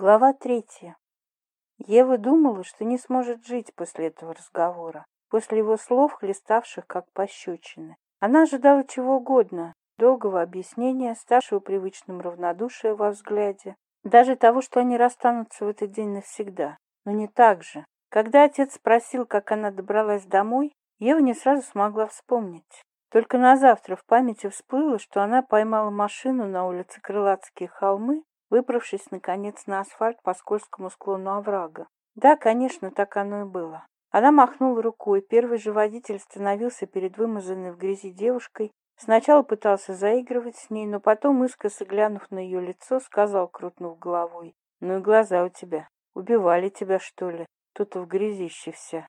Глава третья. Ева думала, что не сможет жить после этого разговора, после его слов, хлеставших как пощечины. Она ожидала чего угодно, долгого объяснения, старшего привычным равнодушия во взгляде, даже того, что они расстанутся в этот день навсегда. Но не так же. Когда отец спросил, как она добралась домой, Ева не сразу смогла вспомнить. Только на завтра в памяти всплыло, что она поймала машину на улице Крылатские холмы выбравшись, наконец, на асфальт по скользкому склону оврага. Да, конечно, так оно и было. Она махнула рукой, первый же водитель остановился перед вымазанной в грязи девушкой, сначала пытался заигрывать с ней, но потом, искоса глянув на ее лицо, сказал, крутнув головой, «Ну и глаза у тебя. Убивали тебя, что ли? Тут в грязище вся».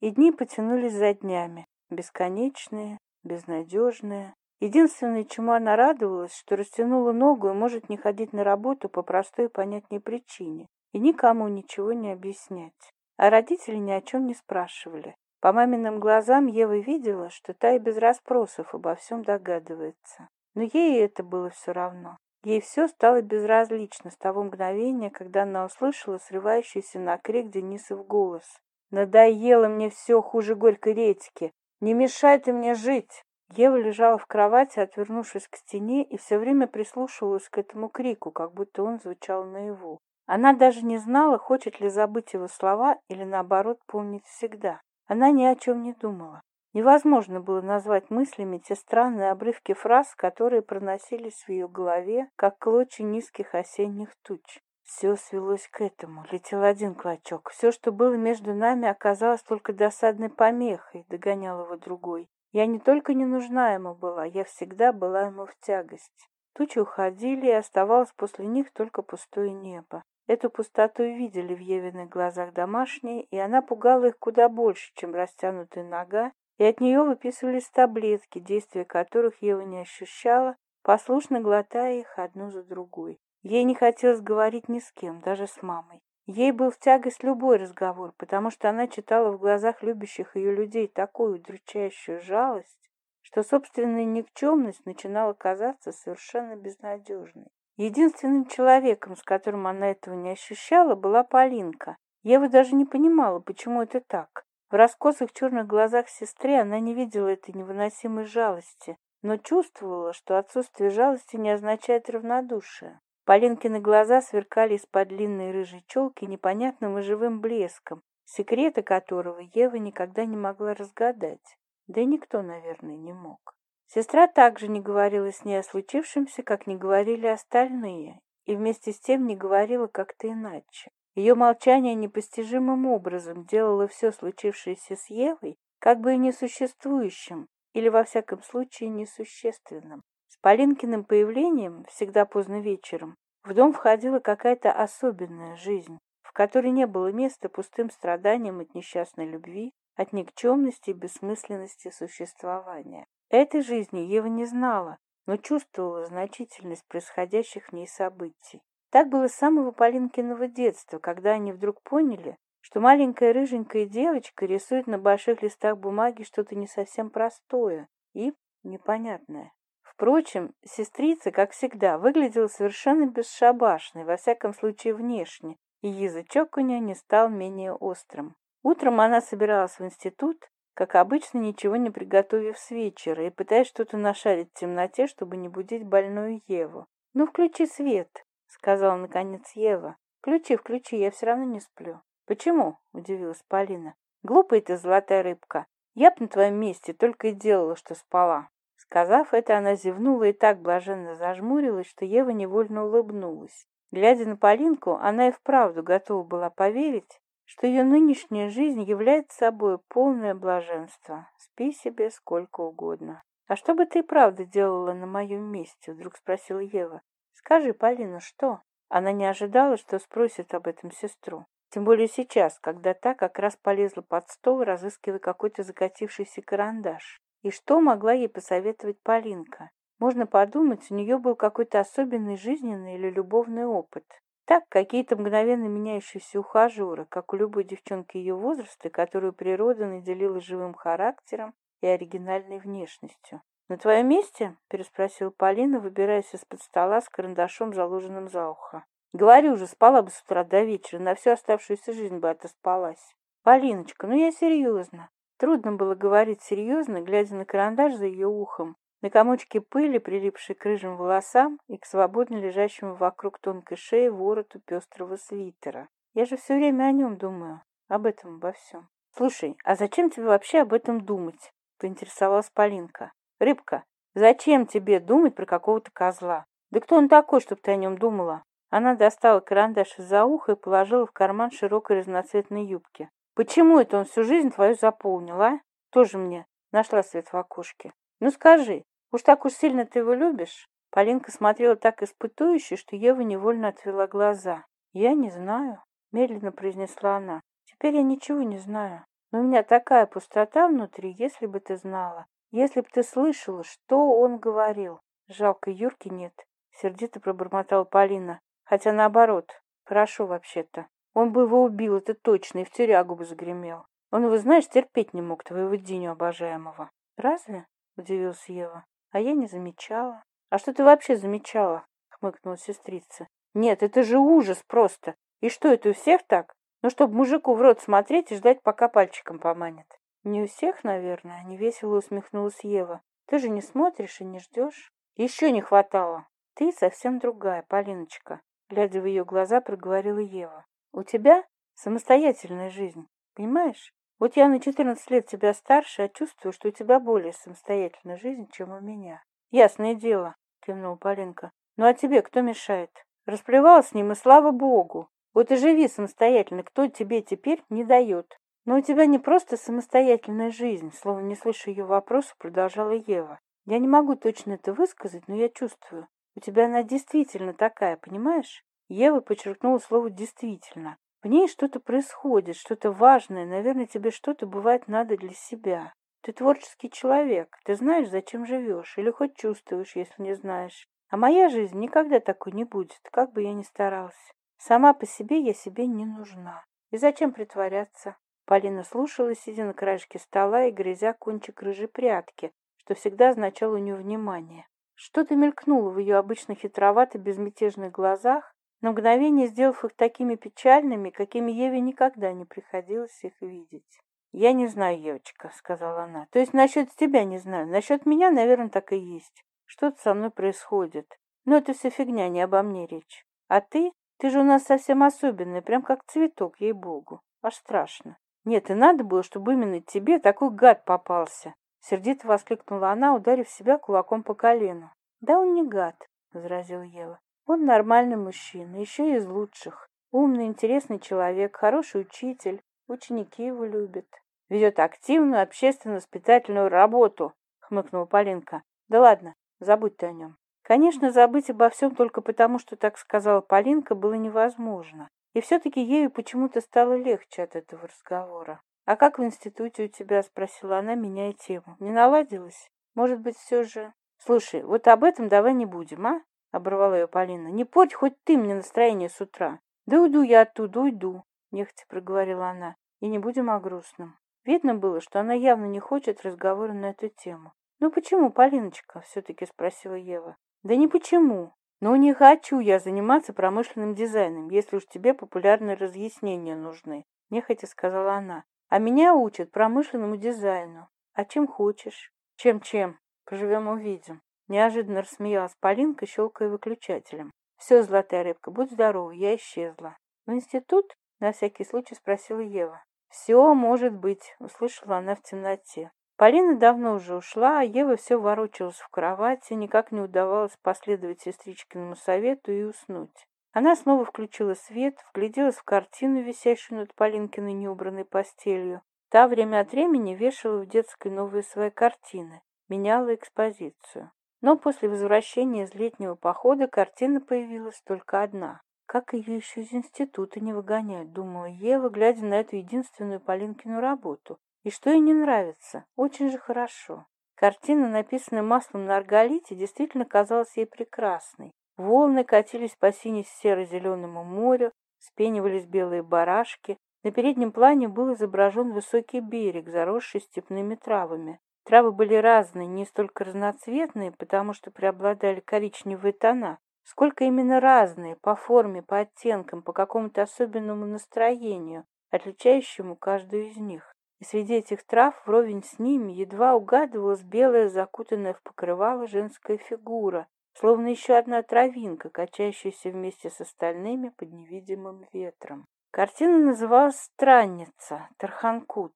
И дни потянулись за днями, бесконечные, безнадежные, Единственный, чему она радовалась, что растянула ногу и может не ходить на работу по простой и понятной причине и никому ничего не объяснять. А родители ни о чем не спрашивали. По маминым глазам Ева видела, что та и без расспросов обо всем догадывается. Но ей это было все равно. Ей все стало безразлично с того мгновения, когда она услышала срывающийся на крик Денисов голос. «Надоело мне все хуже горькой редьки! Не мешайте мне жить!» Ева лежала в кровати, отвернувшись к стене, и все время прислушивалась к этому крику, как будто он звучал наяву. Она даже не знала, хочет ли забыть его слова или, наоборот, помнить всегда. Она ни о чем не думала. Невозможно было назвать мыслями те странные обрывки фраз, которые проносились в ее голове, как клочья низких осенних туч. Все свелось к этому. Летел один клочок. Все, что было между нами, оказалось только досадной помехой, догонял его другой. Я не только не нужна ему была, я всегда была ему в тягость. Тучи уходили, и оставалось после них только пустое небо. Эту пустоту видели в Евиных глазах домашние, и она пугала их куда больше, чем растянутая нога, и от нее выписывались таблетки, действия которых Ева не ощущала, послушно глотая их одну за другой. Ей не хотелось говорить ни с кем, даже с мамой. Ей был в тягость любой разговор, потому что она читала в глазах любящих ее людей такую удручающую жалость, что собственная никчемность начинала казаться совершенно безнадежной. Единственным человеком, с которым она этого не ощущала, была Полинка. Ева даже не понимала, почему это так. В раскосых черных глазах сестры она не видела этой невыносимой жалости, но чувствовала, что отсутствие жалости не означает равнодушие. Полинкины глаза сверкали из-под длинной рыжей челки непонятным и живым блеском, секрета которого Ева никогда не могла разгадать. Да и никто, наверное, не мог. Сестра также не говорила с ней о случившемся, как не говорили остальные, и вместе с тем не говорила как-то иначе. Ее молчание непостижимым образом делало все случившееся с Евой как бы и несуществующим, или во всяком случае несущественным. Полинкиным появлением, всегда поздно вечером, в дом входила какая-то особенная жизнь, в которой не было места пустым страданиям от несчастной любви, от никчемности и бессмысленности существования. Этой жизни Ева не знала, но чувствовала значительность происходящих в ней событий. Так было с самого Полинкиного детства, когда они вдруг поняли, что маленькая рыженькая девочка рисует на больших листах бумаги что-то не совсем простое и непонятное. Впрочем, сестрица, как всегда, выглядела совершенно бесшабашной, во всяком случае внешне, и язычок у нее не стал менее острым. Утром она собиралась в институт, как обычно, ничего не приготовив с вечера, и пытаясь что-то нашарить в темноте, чтобы не будить больную Еву. «Ну, включи свет», — сказала наконец Ева. «Включи, включи, я все равно не сплю». «Почему?» — удивилась Полина. «Глупая ты, золотая рыбка. Я б на твоем месте только и делала, что спала». Сказав это, она зевнула и так блаженно зажмурилась, что Ева невольно улыбнулась. Глядя на Полинку, она и вправду готова была поверить, что ее нынешняя жизнь является собой полное блаженство. Спи себе сколько угодно. «А что бы ты и правда делала на моем месте?» — вдруг спросила Ева. «Скажи, Полина, что?» Она не ожидала, что спросит об этом сестру. Тем более сейчас, когда та как раз полезла под стол, разыскивая какой-то закатившийся карандаш и что могла ей посоветовать Полинка? Можно подумать, у нее был какой-то особенный жизненный или любовный опыт. Так, какие-то мгновенно меняющиеся ухажеры, как у любой девчонки ее возраста, которую природа наделила живым характером и оригинальной внешностью. «На твоем месте?» – переспросила Полина, выбираясь из-под стола с карандашом, заложенным за ухо. «Говорю уже, спала бы с утра до вечера, на всю оставшуюся жизнь бы отоспалась». «Полиночка, ну я серьезно. Трудно было говорить серьезно, глядя на карандаш за ее ухом, на комочки пыли, прилипшей к рыжим волосам и к свободно лежащему вокруг тонкой шеи вороту пестрого свитера. Я же все время о нем думаю, об этом, обо всем. «Слушай, а зачем тебе вообще об этом думать?» — поинтересовалась Полинка. «Рыбка, зачем тебе думать про какого-то козла? Да кто он такой, чтобы ты о нем думала?» Она достала карандаш из-за уха и положила в карман широкой разноцветной юбки почему это он всю жизнь твою заполнил, а? Тоже мне нашла свет в окошке. Ну скажи уж так уж сильно ты его любишь? Полинка смотрела так испытующе что ева невольно отвела глаза. Я не знаю медленно произнесла она. Теперь я ничего не знаю. Но у меня такая пустота внутри если бы ты знала если б ты слышала что он говорил. Жалко юрки нет сердито пробормотала полина. Хотя наоборот хорошо вообще то он бы его убил, это точно, и в тюрягу бы загремел. Он его, знаешь, терпеть не мог, твоего Диню обожаемого. Разве? удивился Ева. А я не замечала. А что ты вообще замечала? Хмыкнула сестрица. Нет, это же ужас просто. И что, это у всех так? Ну, чтобы мужику в рот смотреть и ждать, пока пальчиком поманят. Не у всех, наверное, невесело усмехнулась Ева. Ты же не смотришь и не ждешь. Еще не хватало. Ты совсем другая, Полиночка. Глядя в ее глаза, проговорила Ева у тебя самостоятельная жизнь, понимаешь? Вот я на 14 лет тебя старше, а чувствую, что у тебя более самостоятельная жизнь, чем у меня. Ясное дело, кивнул Полинка. Ну а тебе кто мешает? Расплевал с ним, и слава богу. Вот и живи самостоятельно, кто тебе теперь не дает. Но у тебя не просто самостоятельная жизнь, словно не слыша ее вопроса, продолжала Ева. Я не могу точно это высказать, но я чувствую. У тебя она действительно такая, понимаешь? Ева подчеркнула слово «действительно». В ней что-то происходит, что-то важное. Наверное, тебе что-то бывает надо для себя. Ты творческий человек. Ты знаешь, зачем живешь. Или хоть чувствуешь, если не знаешь. А моя жизнь никогда такой не будет, как бы я ни старался. Сама по себе я себе не нужна. И зачем притворяться? Полина слушала, сидя на краешке стола и грызя кончик рыжей прятки, что всегда означало у нее внимание. Что-то мелькнуло в ее обычно хитровато безмятежных глазах, на мгновение, сделав их такими печальными, какими Еве никогда не приходилось их видеть. «Я не знаю, Евочка», — сказала она. «То есть насчет тебя не знаю. Насчет меня, наверное, так и есть. Что-то со мной происходит. Но это все фигня, не обо мне речь. А ты? Ты же у нас совсем особенный, прям как цветок, ей-богу. Аж страшно. Нет, и надо было, чтобы именно тебе такой гад попался. Сердито воскликнула она, ударив себя кулаком по колену. «Да он не гад», — возразил Ева. Он нормальный мужчина, еще из лучших. Умный, интересный человек, хороший учитель. Ученики его любят. Ведет активную общественно-воспитательную работу, хмыкнула Полинка. Да ладно, забудь ты о нем. Конечно, забыть обо всем только потому, что так сказала Полинка, было невозможно. И все-таки ею почему-то стало легче от этого разговора. «А как в институте у тебя?» — спросила она, меняя тему. «Не наладилось? Может быть, все же...» «Слушай, вот об этом давай не будем, а? оборвала ее Полина. «Не порть хоть ты мне настроение с утра!» «Да уйду я оттуда, уйду!» — нехотя проговорила она. «И не будем о грустном». Видно было, что она явно не хочет разговора на эту тему. «Ну почему, Полиночка?» — все-таки спросила Ева. «Да не почему. Но не хочу я заниматься промышленным дизайном, если уж тебе популярные разъяснения нужны», — нехотя сказала она. «А меня учат промышленному дизайну. А чем хочешь?» «Чем-чем? Поживем-увидим» неожиданно рассмеялась Полинка, щелкая выключателем. «Все, золотая рыбка, будь здорова, я исчезла». «В институт?» — на всякий случай спросила Ева. «Все может быть», — услышала она в темноте. Полина давно уже ушла, а Ева все ворочалась в кровати, никак не удавалось последовать сестричкиному совету и уснуть. Она снова включила свет, вгляделась в картину, висящую над Полинкиной неубранной постелью. Та время от времени вешала в детской новые свои картины, меняла экспозицию. Но после возвращения из летнего похода картина появилась только одна. Как ее еще из института не выгоняют, думала Ева, глядя на эту единственную Полинкину работу. И что ей не нравится, очень же хорошо. Картина, написанная маслом на арголите, действительно казалась ей прекрасной. Волны катились по сине-серо-зеленому морю, спенивались белые барашки. На переднем плане был изображен высокий берег, заросший степными травами. Травы были разные, не столько разноцветные, потому что преобладали коричневые тона, сколько именно разные, по форме, по оттенкам, по какому-то особенному настроению, отличающему каждую из них. И среди этих трав вровень с ними едва угадывалась белая, закутанная в покрывало женская фигура, словно еще одна травинка, качающаяся вместе с остальными под невидимым ветром. Картина называлась «Странница», «Тарханкут».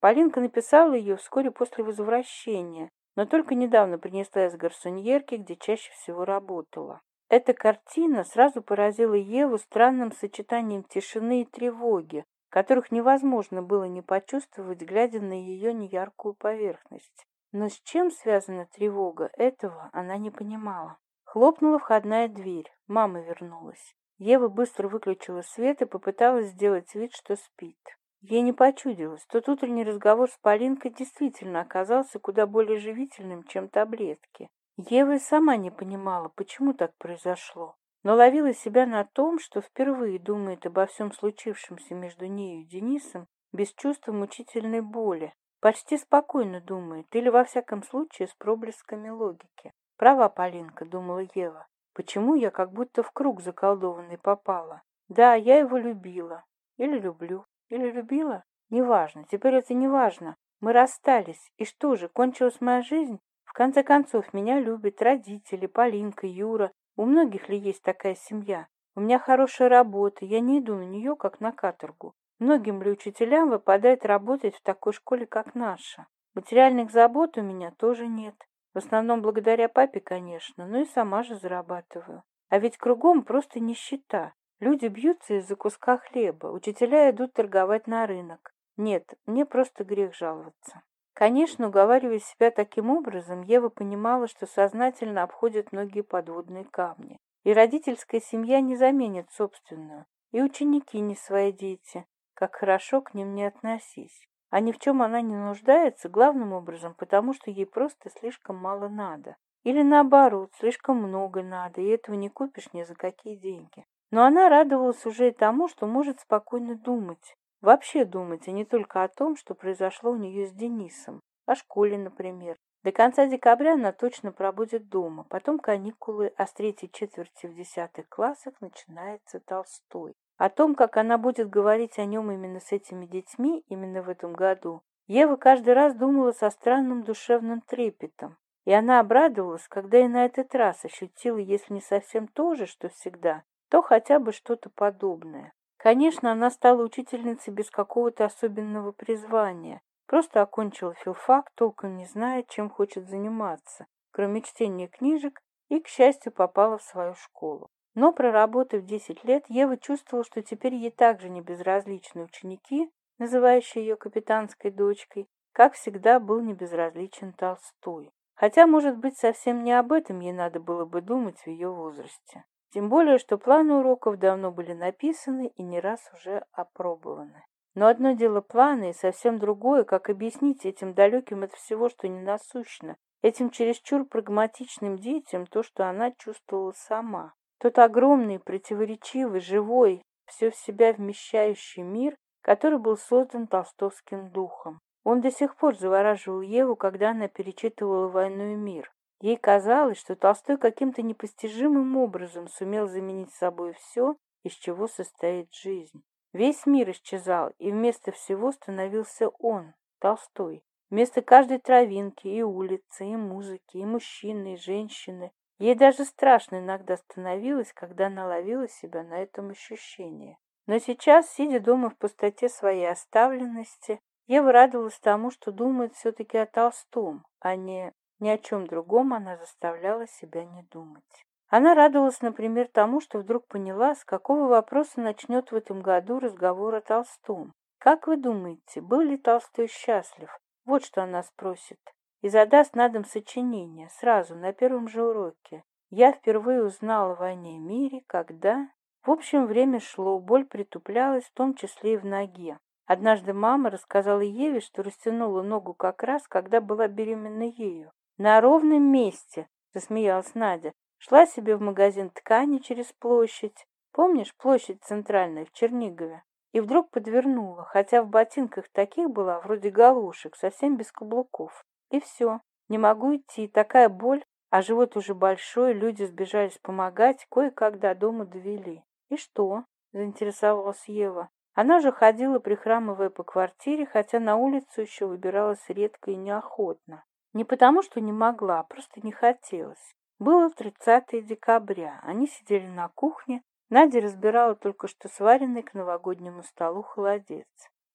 Полинка написала ее вскоре после возвращения, но только недавно принесла из гарсоньерки, где чаще всего работала. Эта картина сразу поразила Еву странным сочетанием тишины и тревоги, которых невозможно было не почувствовать, глядя на ее неяркую поверхность. Но с чем связана тревога, этого она не понимала. Хлопнула входная дверь. Мама вернулась. Ева быстро выключила свет и попыталась сделать вид, что спит. Ей не почудилась, что утренний разговор с Полинкой действительно оказался куда более живительным, чем таблетки. Ева и сама не понимала, почему так произошло, но ловила себя на том, что впервые думает обо всем случившемся между ней и Денисом без чувства мучительной боли, почти спокойно думает, или во всяком случае с проблесками логики. «Права, Полинка», — думала Ева, — «почему я как будто в круг заколдованный попала? Да, я его любила. Или люблю или любила, неважно, теперь это неважно. Мы расстались, и что же, кончилась моя жизнь? В конце концов, меня любят родители, Полинка, Юра. У многих ли есть такая семья? У меня хорошая работа, я не иду на нее, как на каторгу. Многим ли учителям выпадает работать в такой школе, как наша? Материальных забот у меня тоже нет. В основном благодаря папе, конечно, но и сама же зарабатываю. А ведь кругом просто нищета. Люди бьются из-за куска хлеба, учителя идут торговать на рынок. Нет, мне просто грех жаловаться. Конечно, уговаривая себя таким образом, Ева понимала, что сознательно обходят многие подводные камни. И родительская семья не заменит собственную, и ученики не свои дети, как хорошо к ним не относись. А ни в чем она не нуждается, главным образом, потому что ей просто слишком мало надо. Или наоборот, слишком много надо, и этого не купишь ни за какие деньги. Но она радовалась уже и тому, что может спокойно думать. Вообще думать, а не только о том, что произошло у нее с Денисом. О школе, например. До конца декабря она точно пробудет дома. Потом каникулы, а с третьей четверти в десятых классах начинается Толстой. О том, как она будет говорить о нем именно с этими детьми, именно в этом году, Ева каждый раз думала со странным душевным трепетом. И она обрадовалась, когда и на этот раз ощутила, если не совсем то же, что всегда, то хотя бы что-то подобное. Конечно, она стала учительницей без какого-то особенного призвания. Просто окончила филфак, толком не зная, чем хочет заниматься, кроме чтения книжек, и, к счастью, попала в свою школу. Но, проработав 10 лет, Ева чувствовала, что теперь ей также не безразличны ученики, называющие ее капитанской дочкой, как всегда был небезразличен Толстой. Хотя, может быть, совсем не об этом ей надо было бы думать в ее возрасте. Тем более, что планы уроков давно были написаны и не раз уже опробованы. Но одно дело планы, и совсем другое, как объяснить этим далеким от всего, что ненасущно, этим чересчур прагматичным детям то, что она чувствовала сама. Тот огромный, противоречивый, живой, все в себя вмещающий мир, который был создан толстовским духом. Он до сих пор завораживал Еву, когда она перечитывала «Войну и мир». Ей казалось, что Толстой каким-то непостижимым образом сумел заменить собой все, из чего состоит жизнь. Весь мир исчезал, и вместо всего становился он, Толстой. Вместо каждой травинки и улицы, и музыки, и мужчины, и женщины. Ей даже страшно иногда становилось, когда она ловила себя на этом ощущении. Но сейчас, сидя дома в пустоте своей оставленности, Ева радовалась тому, что думает все-таки о Толстом, а не ни о чем другом она заставляла себя не думать. Она радовалась, например, тому, что вдруг поняла, с какого вопроса начнет в этом году разговор о Толстом. «Как вы думаете, был ли Толстой счастлив?» Вот что она спросит. И задаст на дом сочинение, сразу, на первом же уроке. Я впервые узнала о войне и мире, когда... В общем, время шло, боль притуплялась, в том числе и в ноге. Однажды мама рассказала Еве, что растянула ногу как раз, когда была беременна ею на ровном месте, засмеялась Надя. Шла себе в магазин ткани через площадь. Помнишь, площадь центральная в Чернигове? И вдруг подвернула, хотя в ботинках таких была, вроде галушек, совсем без каблуков. И все. Не могу идти, такая боль, а живот уже большой, люди сбежались помогать, кое-как до дома довели. И что? заинтересовалась Ева. Она же ходила, прихрамывая по квартире, хотя на улицу еще выбиралась редко и неохотно. Не потому, что не могла, а просто не хотелось. Было 30 декабря. Они сидели на кухне. Надя разбирала только что сваренный к новогоднему столу холодец.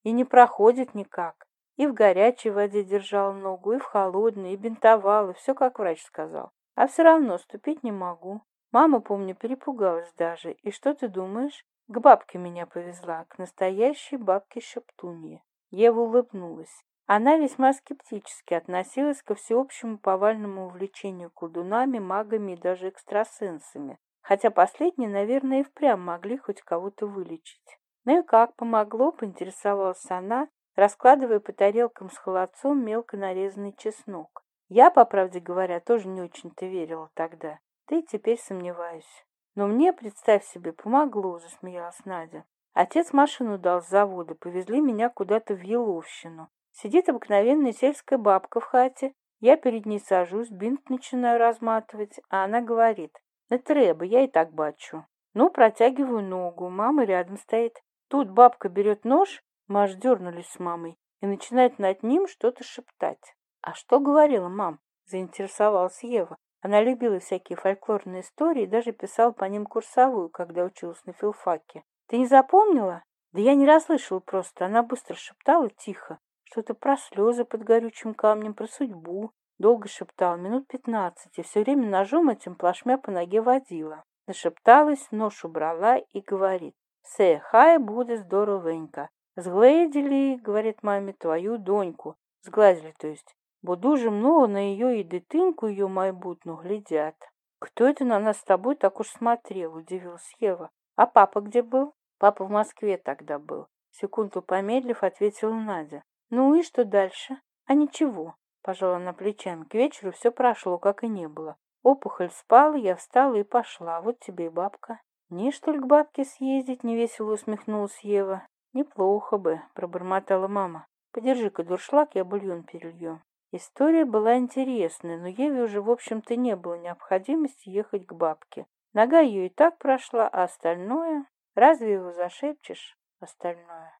И не проходит никак. И в горячей воде держал ногу, и в холодной, и бинтовала. Все, как врач сказал. А все равно ступить не могу. Мама, помню, перепугалась даже. И что ты думаешь? К бабке меня повезла, к настоящей бабке Шептунье. Ева улыбнулась. Она весьма скептически относилась ко всеобщему повальному увлечению колдунами, магами и даже экстрасенсами, хотя последние, наверное, и впрямь могли хоть кого-то вылечить. Ну и как помогло, поинтересовалась она, раскладывая по тарелкам с холодцом мелко нарезанный чеснок. Я, по правде говоря, тоже не очень-то верила тогда, да и теперь сомневаюсь. Но мне, представь себе, помогло, засмеялась Надя. Отец машину дал с завода, повезли меня куда-то в Еловщину. Сидит обыкновенная сельская бабка в хате. Я перед ней сажусь, бинт начинаю разматывать, а она говорит, «Не треба, я и так бачу». Ну, протягиваю ногу, мама рядом стоит. Тут бабка берет нож, мы аж дернулись с мамой, и начинает над ним что-то шептать. «А что говорила мам?» – заинтересовалась Ева. Она любила всякие фольклорные истории и даже писала по ним курсовую, когда училась на филфаке. «Ты не запомнила?» «Да я не расслышала просто, она быстро шептала тихо что-то про слезы под горючим камнем, про судьбу. Долго шептал, минут пятнадцать, и все время ножом этим плашмя по ноге водила. Нашепталась, нож убрала и говорит, «Се, хай будет здоровенько. Сгладили, — говорит маме, — твою доньку. Сглазили, то есть. Бо дуже много на ее и дитинку ее майбутну глядят. Кто это на нас с тобой так уж смотрел, — удивилась Ева. А папа где был? Папа в Москве тогда был. Секунду помедлив, ответила Надя ну и что дальше? А ничего пожала на плечами. К вечеру все прошло как и не было. Опухоль спала я встала и пошла. А вот тебе и бабка. Не что ли к бабке съездить? Невесело усмехнулась ева. Неплохо бы пробормотала мама. Подержи-ка дуршлаг я бульон перелью. История была интересная, но Еве уже, в общем-то, не было необходимости ехать к бабке. Нога ее и так прошла, а остальное... Разве его зашепчешь? Остальное.